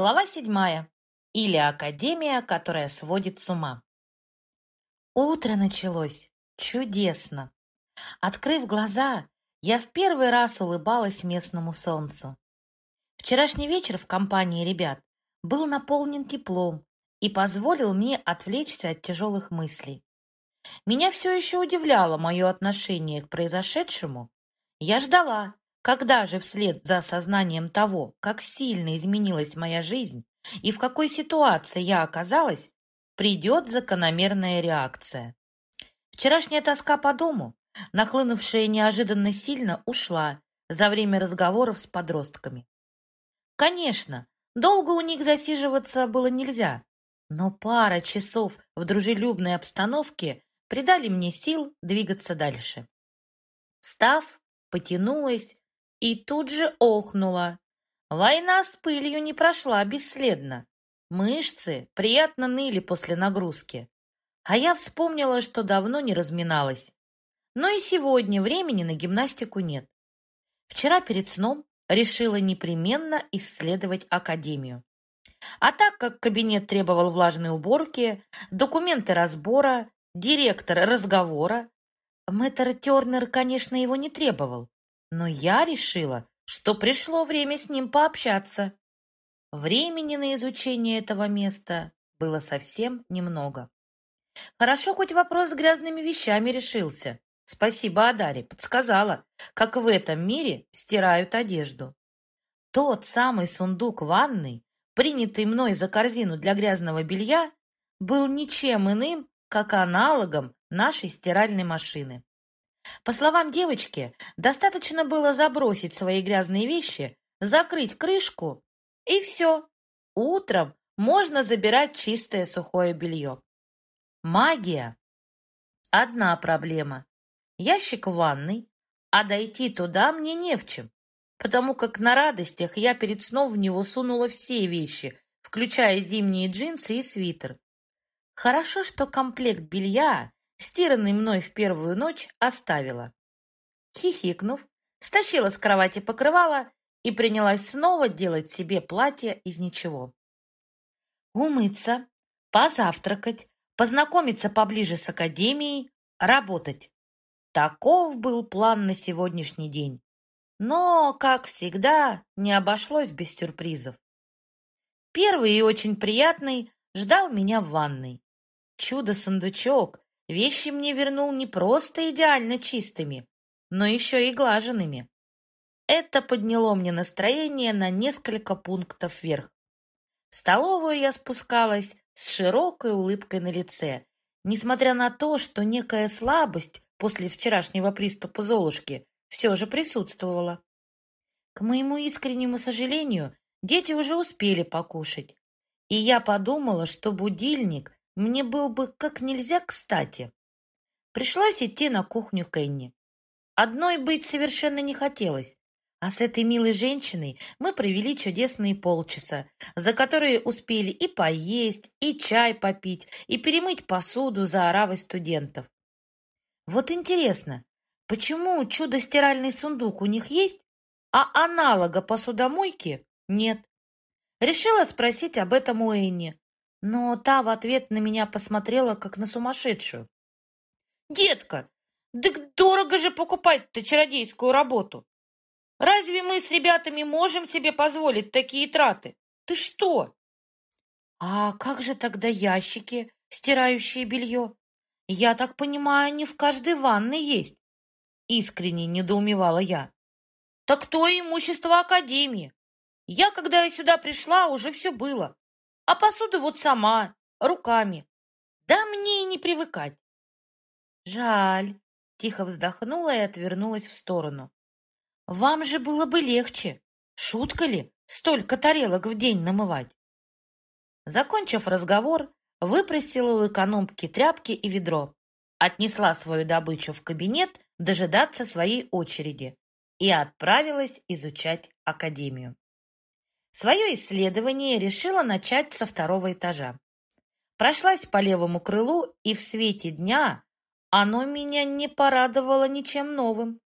Глава седьмая. Или Академия, которая сводит с ума. Утро началось. Чудесно. Открыв глаза, я в первый раз улыбалась местному солнцу. Вчерашний вечер в компании ребят был наполнен теплом и позволил мне отвлечься от тяжелых мыслей. Меня все еще удивляло мое отношение к произошедшему. Я ждала, когда же вслед за осознанием того, как сильно изменилась моя жизнь и в какой ситуации я оказалась, придет закономерная реакция. Вчерашняя тоска по дому, нахлынувшая неожиданно сильно, ушла за время разговоров с подростками. Конечно, долго у них засиживаться было нельзя, но пара часов в дружелюбной обстановке придали мне сил двигаться дальше. Встав, потянулась и тут же охнула. Война с пылью не прошла бесследно. Мышцы приятно ныли после нагрузки. А я вспомнила, что давно не разминалась. Но и сегодня времени на гимнастику нет. Вчера перед сном решила непременно исследовать академию. А так как кабинет требовал влажной уборки, документы разбора, директор разговора, мэтр Тернер, конечно, его не требовал. Но я решила, что пришло время с ним пообщаться. Времени на изучение этого места было совсем немного. Хорошо, хоть вопрос с грязными вещами решился. Спасибо Адаре, подсказала, как в этом мире стирают одежду. Тот самый сундук ванной, принятый мной за корзину для грязного белья, был ничем иным, как аналогом нашей стиральной машины. По словам девочки, достаточно было забросить свои грязные вещи, закрыть крышку, и все. Утром можно забирать чистое сухое белье. Магия. Одна проблема. Ящик в ванной, а дойти туда мне не в чем, потому как на радостях я перед сном в него сунула все вещи, включая зимние джинсы и свитер. Хорошо, что комплект белья стиранный мной в первую ночь, оставила. Хихикнув, стащила с кровати покрывало и принялась снова делать себе платье из ничего. Умыться, позавтракать, познакомиться поближе с академией, работать. Таков был план на сегодняшний день. Но, как всегда, не обошлось без сюрпризов. Первый и очень приятный ждал меня в ванной. Чудо-сундучок, Вещи мне вернул не просто идеально чистыми, но еще и глаженными. Это подняло мне настроение на несколько пунктов вверх. В столовую я спускалась с широкой улыбкой на лице, несмотря на то, что некая слабость после вчерашнего приступа Золушки все же присутствовала. К моему искреннему сожалению, дети уже успели покушать, и я подумала, что будильник мне был бы как нельзя кстати. Пришлось идти на кухню Кенни. Одной быть совершенно не хотелось, а с этой милой женщиной мы провели чудесные полчаса, за которые успели и поесть, и чай попить, и перемыть посуду за оравой студентов. Вот интересно, почему чудо-стиральный сундук у них есть, а аналога посудомойки нет? Решила спросить об этом у Энни, но та в ответ на меня посмотрела, как на сумасшедшую. «Детка, да дорого же покупать-то чародейскую работу! Разве мы с ребятами можем себе позволить такие траты? Ты что?» «А как же тогда ящики, стирающие белье? Я так понимаю, они в каждой ванной есть?» Искренне недоумевала я. «Так то имущество Академии. Я, когда я сюда пришла, уже все было. А посуду вот сама, руками. Да мне и не привыкать. Жаль. Тихо вздохнула и отвернулась в сторону. Вам же было бы легче. Шутка ли столько тарелок в день намывать? Закончив разговор, выпросила у экономки тряпки и ведро, отнесла свою добычу в кабинет дожидаться своей очереди и отправилась изучать академию. Свое исследование решила начать со второго этажа. Прошлась по левому крылу, и в свете дня оно меня не порадовало ничем новым.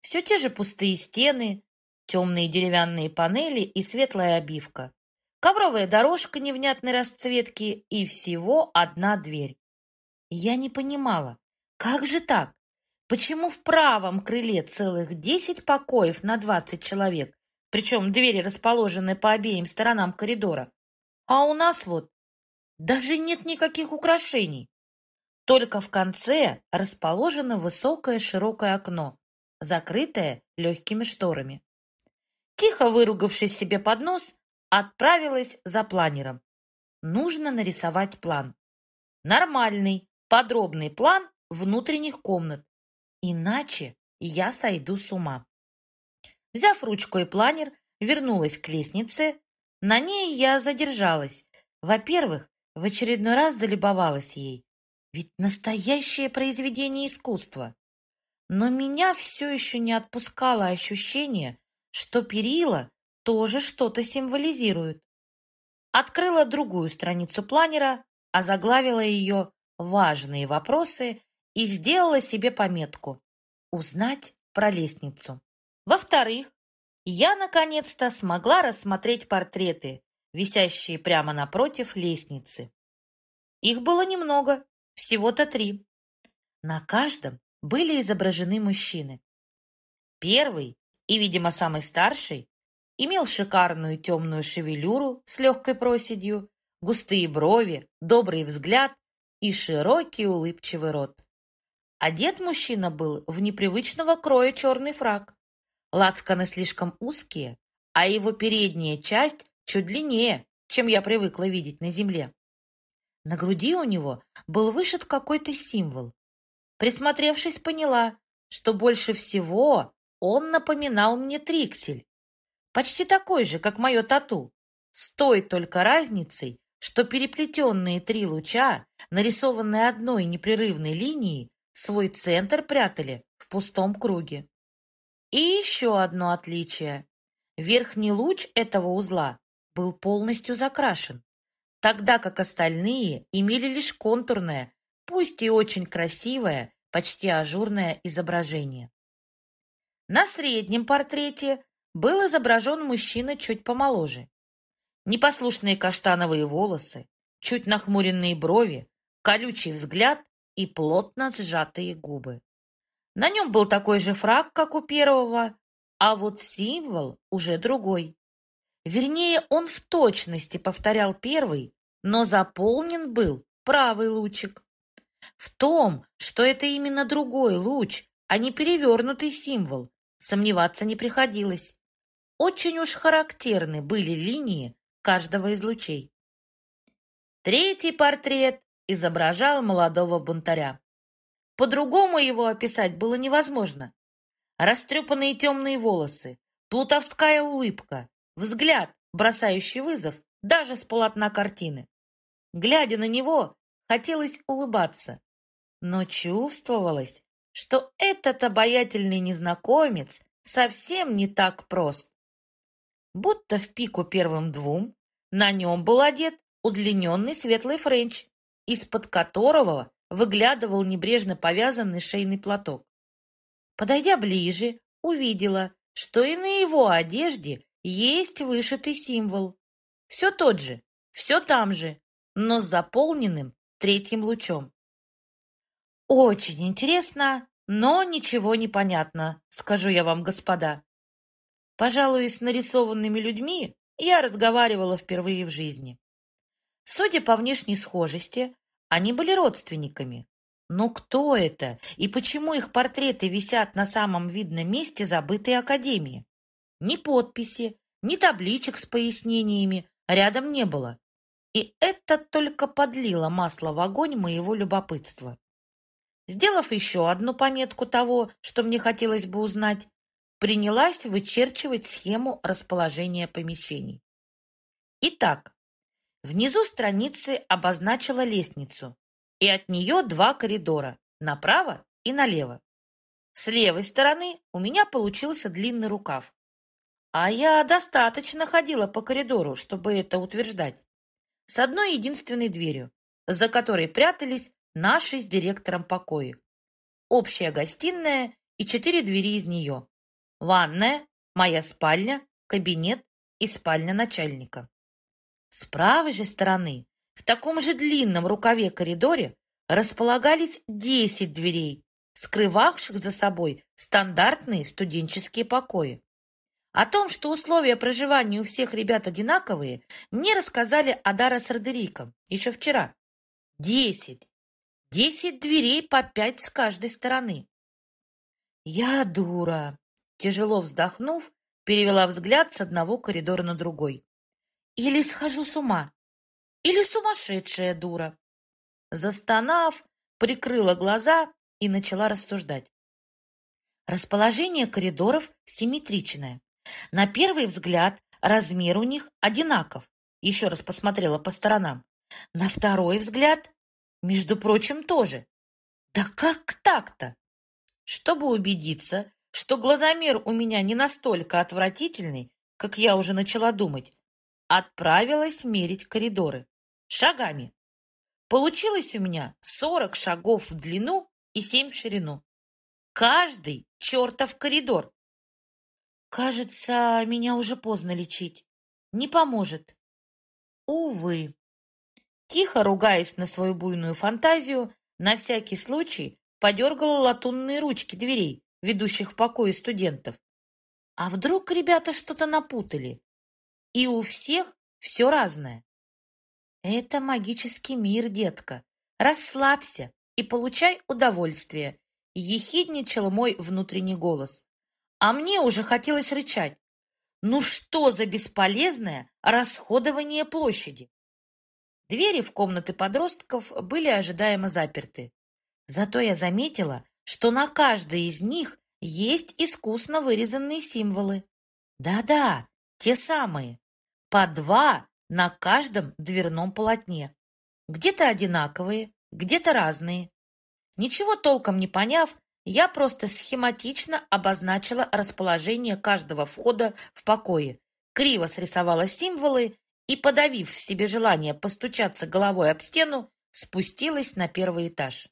Все те же пустые стены, темные деревянные панели и светлая обивка. ковровая дорожка невнятной расцветки и всего одна дверь. Я не понимала, как же так? Почему в правом крыле целых десять покоев на двадцать человек, причем двери расположены по обеим сторонам коридора, а у нас вот даже нет никаких украшений. Только в конце расположено высокое широкое окно, закрытое легкими шторами. Тихо выругавшись себе под нос, отправилась за планером. Нужно нарисовать план. Нормальный, подробный план внутренних комнат. Иначе я сойду с ума. Взяв ручку и планер, вернулась к лестнице. На ней я задержалась. Во-первых, в очередной раз залюбовалась ей. Ведь настоящее произведение искусства. Но меня все еще не отпускало ощущение, что перила тоже что-то символизируют. Открыла другую страницу планера, озаглавила ее «Важные вопросы» и сделала себе пометку «Узнать про лестницу». Во-вторых, я наконец-то смогла рассмотреть портреты, висящие прямо напротив лестницы. Их было немного, всего-то три. На каждом были изображены мужчины. Первый, и, видимо, самый старший, имел шикарную темную шевелюру с легкой проседью, густые брови, добрый взгляд и широкий улыбчивый рот. Одет мужчина был в непривычного кроя черный фраг. Лацканы слишком узкие, а его передняя часть чуть длиннее, чем я привыкла видеть на земле. На груди у него был вышит какой-то символ. Присмотревшись, поняла, что больше всего он напоминал мне триксель. Почти такой же, как мое тату, с той только разницей, что переплетенные три луча, нарисованные одной непрерывной линией, свой центр прятали в пустом круге. И еще одно отличие. Верхний луч этого узла был полностью закрашен тогда как остальные имели лишь контурное, пусть и очень красивое, почти ажурное изображение. На среднем портрете был изображен мужчина чуть помоложе. Непослушные каштановые волосы, чуть нахмуренные брови, колючий взгляд и плотно сжатые губы. На нем был такой же фраг, как у первого, а вот символ уже другой. Вернее, он в точности повторял первый, но заполнен был правый лучик. В том, что это именно другой луч, а не перевернутый символ, сомневаться не приходилось. Очень уж характерны были линии каждого из лучей. Третий портрет изображал молодого бунтаря. По-другому его описать было невозможно. Растрепанные темные волосы, плутовская улыбка, взгляд, бросающий вызов даже с полотна картины. Глядя на него, хотелось улыбаться, но чувствовалось, что этот обаятельный незнакомец совсем не так прост. Будто в пику первым двум на нем был одет удлиненный светлый френч, из-под которого выглядывал небрежно повязанный шейный платок. Подойдя ближе, увидела, что и на его одежде есть вышитый символ. Все тот же, все там же, но с заполненным третьим лучом. Очень интересно, но ничего не понятно, скажу я вам, господа. Пожалуй, с нарисованными людьми я разговаривала впервые в жизни. Судя по внешней схожести, они были родственниками. Но кто это и почему их портреты висят на самом видном месте забытой академии? Ни подписи, ни табличек с пояснениями, рядом не было. И это только подлило масло в огонь моего любопытства. Сделав еще одну пометку того, что мне хотелось бы узнать, принялась вычерчивать схему расположения помещений. Итак, внизу страницы обозначила лестницу, и от нее два коридора, направо и налево. С левой стороны у меня получился длинный рукав, а я достаточно ходила по коридору, чтобы это утверждать. С одной единственной дверью, за которой прятались наши с директором покои. Общая гостиная и четыре двери из нее. Ванная, моя спальня, кабинет и спальня начальника. С правой же стороны, в таком же длинном рукаве коридоре, располагались 10 дверей, скрывавших за собой стандартные студенческие покои. О том, что условия проживания у всех ребят одинаковые, мне рассказали Адара с Родериком еще вчера. Десять. Десять дверей по пять с каждой стороны. Я дура. Тяжело вздохнув, перевела взгляд с одного коридора на другой. Или схожу с ума, или сумасшедшая дура. Застонав, прикрыла глаза и начала рассуждать. Расположение коридоров симметричное. На первый взгляд размер у них одинаков. Еще раз посмотрела по сторонам. На второй взгляд, между прочим, тоже. Да как так-то? Чтобы убедиться, что глазомер у меня не настолько отвратительный, как я уже начала думать, отправилась мерить коридоры. Шагами. Получилось у меня 40 шагов в длину и 7 в ширину. Каждый чертов коридор. Кажется, меня уже поздно лечить. Не поможет. Увы. Тихо ругаясь на свою буйную фантазию, на всякий случай подергала латунные ручки дверей, ведущих в покои студентов. А вдруг ребята что-то напутали? И у всех все разное. Это магический мир, детка. Расслабься и получай удовольствие, ехидничал мой внутренний голос. А мне уже хотелось рычать. Ну что за бесполезное расходование площади? Двери в комнаты подростков были ожидаемо заперты. Зато я заметила, что на каждой из них есть искусно вырезанные символы. Да-да, те самые. По два на каждом дверном полотне. Где-то одинаковые, где-то разные. Ничего толком не поняв, я просто схематично обозначила расположение каждого входа в покое, криво срисовала символы и, подавив в себе желание постучаться головой об стену, спустилась на первый этаж.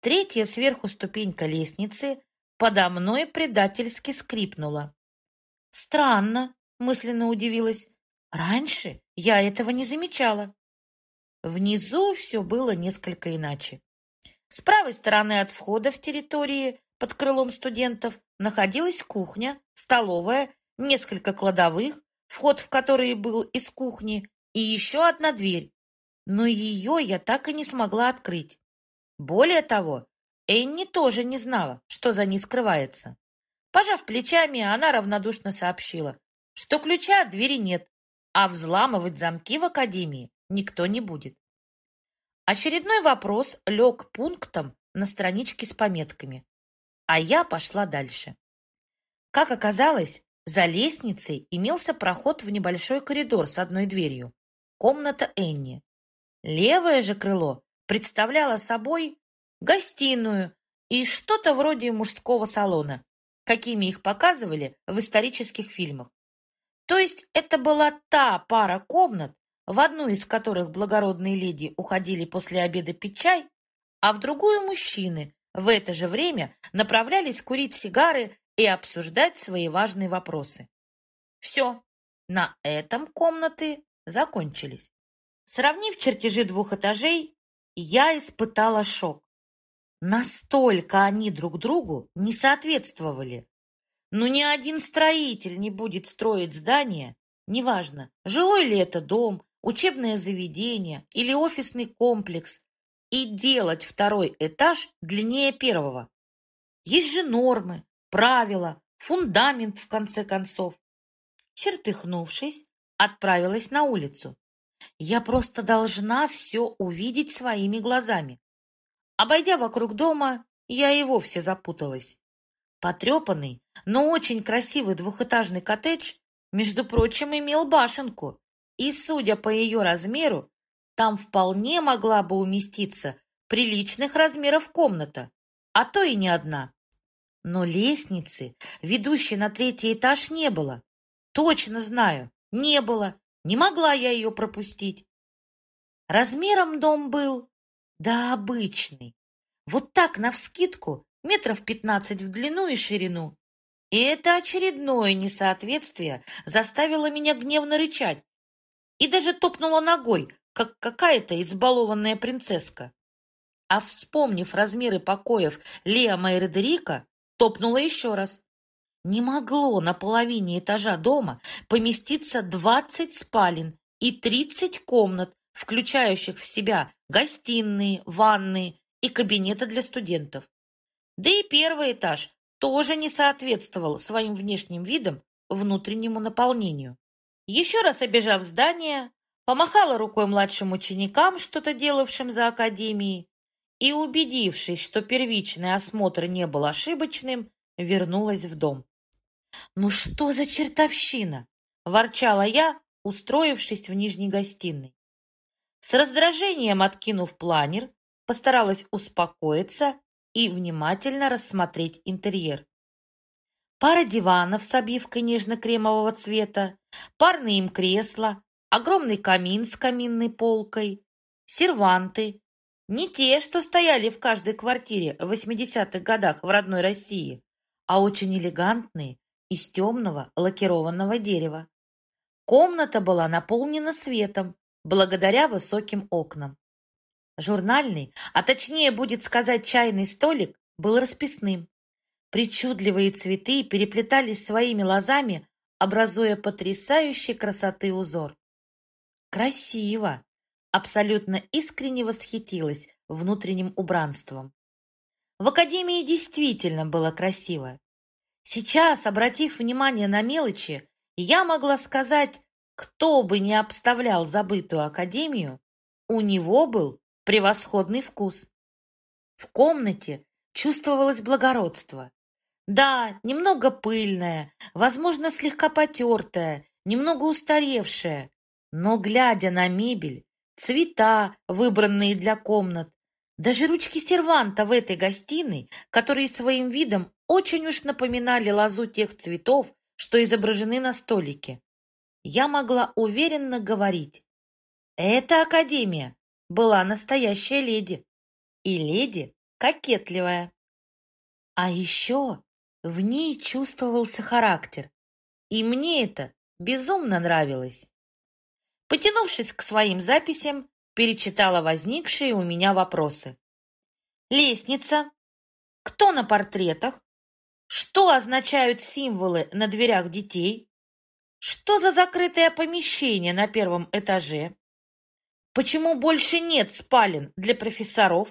Третья сверху ступенька лестницы подо мной предательски скрипнула. «Странно», — мысленно удивилась, — «раньше я этого не замечала». Внизу все было несколько иначе. С правой стороны от входа в территории под крылом студентов находилась кухня, столовая, несколько кладовых, вход в которые был из кухни, и еще одна дверь. Но ее я так и не смогла открыть. Более того, Энни тоже не знала, что за ней скрывается. Пожав плечами, она равнодушно сообщила, что ключа от двери нет, а взламывать замки в академии никто не будет. Очередной вопрос лег пунктом на страничке с пометками, а я пошла дальше. Как оказалось, за лестницей имелся проход в небольшой коридор с одной дверью. Комната Энни. Левое же крыло представляло собой гостиную и что-то вроде мужского салона, какими их показывали в исторических фильмах. То есть это была та пара комнат, в одну из которых благородные леди уходили после обеда пить чай, а в другую мужчины в это же время направлялись курить сигары и обсуждать свои важные вопросы. Все, на этом комнаты закончились. Сравнив чертежи двух этажей, я испытала шок. Настолько они друг другу не соответствовали. Но ни один строитель не будет строить здание, неважно, жилой ли это дом, учебное заведение или офисный комплекс и делать второй этаж длиннее первого. Есть же нормы, правила, фундамент в конце концов. Чертыхнувшись, отправилась на улицу. Я просто должна все увидеть своими глазами. Обойдя вокруг дома, я и вовсе запуталась. Потрепанный, но очень красивый двухэтажный коттедж, между прочим, имел башенку, и, судя по ее размеру, там вполне могла бы уместиться приличных размеров комната, а то и не одна. Но лестницы, ведущей на третий этаж, не было. Точно знаю, не было. Не могла я ее пропустить. Размером дом был, да обычный. Вот так, навскидку, метров пятнадцать в длину и ширину. И это очередное несоответствие заставило меня гневно рычать. и даже топнула ногой, как какая-то избалованная принцесска. А вспомнив размеры покоев Лиама и топнула еще раз. Не могло на половине этажа дома поместиться двадцать спален и тридцать комнат, включающих в себя гостиные, ванные и кабинеты для студентов. Да и первый этаж тоже не соответствовал своим внешним видам внутреннему наполнению. Еще раз обежав здание, помахала рукой младшим ученикам, что-то делавшим за академией, и, убедившись, что первичный осмотр не был ошибочным, вернулась в дом. «Ну что за чертовщина?» – ворчала я, устроившись в нижней гостиной. С раздражением откинув планер, постаралась успокоиться и внимательно рассмотреть интерьер. Пара диванов с обивкой нежно-кремового цвета, парные им кресла, огромный камин с каминной полкой, серванты, не те, что стояли в каждой квартире в 80-х годах в родной России, а очень элегантные, из темного лакированного дерева. Комната была наполнена светом, благодаря высоким окнам. Журнальный, а точнее будет сказать чайный столик, был расписным. Причудливые цветы переплетались своими лозами, образуя потрясающей красоты узор. Красиво! Абсолютно искренне восхитилась внутренним убранством. В академии действительно было красиво. Сейчас, обратив внимание на мелочи, я могла сказать, кто бы ни обставлял забытую академию, у него был превосходный вкус. В комнате чувствовалось благородство. Да, немного пыльная, возможно, слегка потертая, немного устаревшая, но, глядя на мебель, цвета, выбранные для комнат, даже ручки серванта в этой гостиной, которые своим видом очень уж напоминали лозу тех цветов, что изображены на столике, я могла уверенно говорить. Эта академия была настоящая леди. И леди кокетливая. А еще в ней чувствовался характер. И мне это безумно нравилось. Потянувшись к своим записям, перечитала возникшие у меня вопросы. Лестница. Кто на портретах? Что означают символы на дверях детей? Что за закрытое помещение на первом этаже? Почему больше нет спален для профессоров?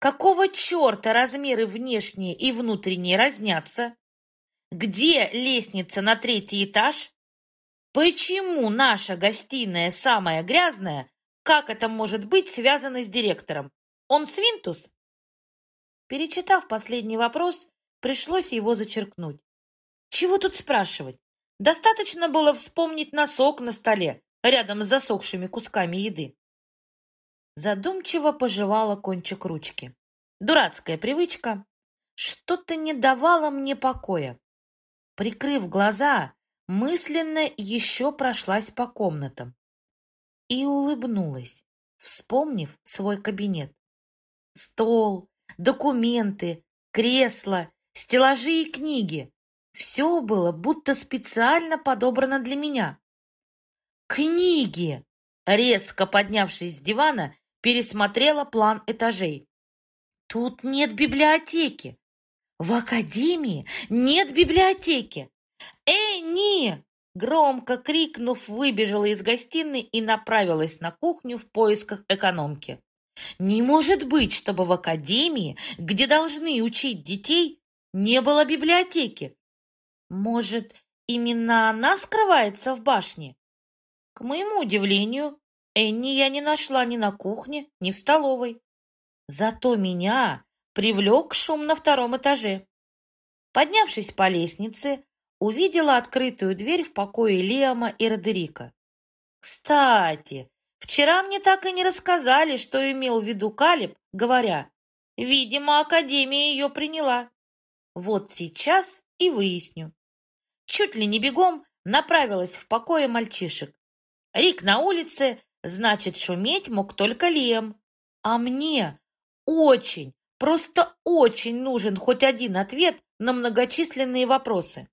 Какого черта размеры внешние и внутренние разнятся? Где лестница на третий этаж? Почему наша гостиная самая грязная? Как это может быть связано с директором? Он свинтус? Перечитав последний вопрос, пришлось его зачеркнуть. Чего тут спрашивать? Достаточно было вспомнить носок на столе, рядом с засохшими кусками еды. Задумчиво пожевала кончик ручки. Дурацкая привычка. Что-то не давало мне покоя. Прикрыв глаза, мысленно еще прошлась по комнатам и улыбнулась, вспомнив свой кабинет. Стол, документы, кресла, стеллажи и книги. Все было будто специально подобрано для меня. «Книги!» Резко поднявшись с дивана, пересмотрела план этажей. «Тут нет библиотеки. В академии нет библиотеки. Эй, не!» Громко крикнув, выбежала из гостиной и направилась на кухню в поисках экономки. «Не может быть, чтобы в академии, где должны учить детей, не было библиотеки. Может, именно она скрывается в башне? К моему удивлению, Энни я не нашла ни на кухне, ни в столовой. Зато меня привлек шум на втором этаже. Поднявшись по лестнице, увидела открытую дверь в покое Лиама и Родерика. Кстати, вчера мне так и не рассказали, что имел в виду Калиб, говоря, видимо, Академия ее приняла. Вот сейчас и выясню чуть ли не бегом направилась в покое мальчишек. Рик на улице, значит, шуметь мог только Лем. А мне очень, просто очень нужен хоть один ответ на многочисленные вопросы.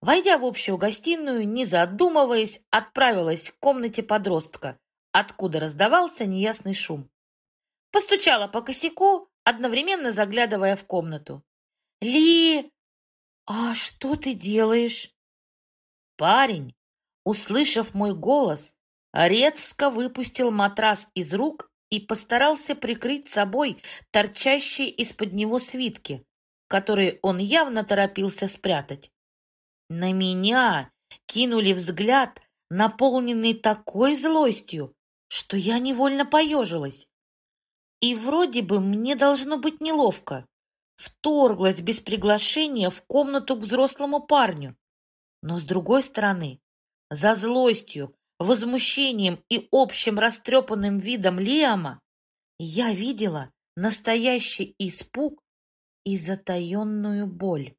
Войдя в общую гостиную, не задумываясь, отправилась в комнате подростка, откуда раздавался неясный шум. Постучала по косяку, одновременно заглядывая в комнату. «Ли, а что ты делаешь?» Парень, услышав мой голос, резко выпустил матрас из рук и постарался прикрыть собой торчащие из-под него свитки, которые он явно торопился спрятать. На меня кинули взгляд, наполненный такой злостью, что я невольно поежилась. И вроде бы мне должно быть неловко. Вторглась без приглашения в комнату к взрослому парню. Но с другой стороны, за злостью, возмущением и общим растрепанным видом Лиама я видела настоящий испуг и затаенную боль.